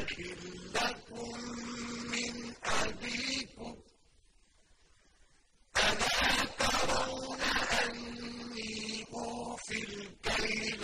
أَحِلَّكُم مِّنْ أَبِيكُمْ. أَلَا تَرَوْنَ أَنِّي أُوفِي الْكَيْلَ؟